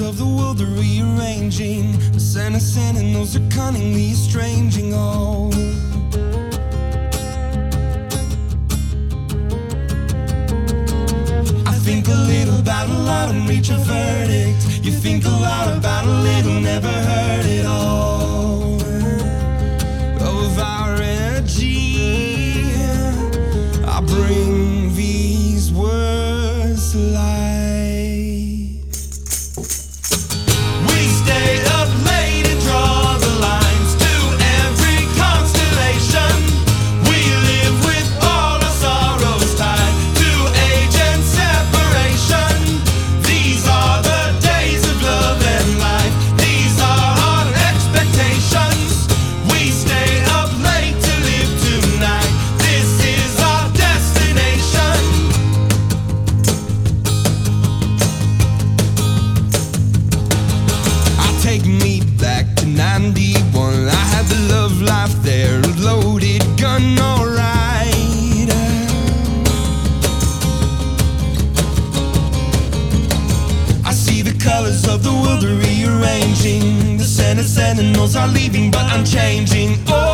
of the world are rearranging. The innocent and those are cunningly estranging all. I think a little about a lot and reach a verse. loaded gun, alright. I see the colors of the world rearranging. The sentinels are leaving, but I'm changing. Oh.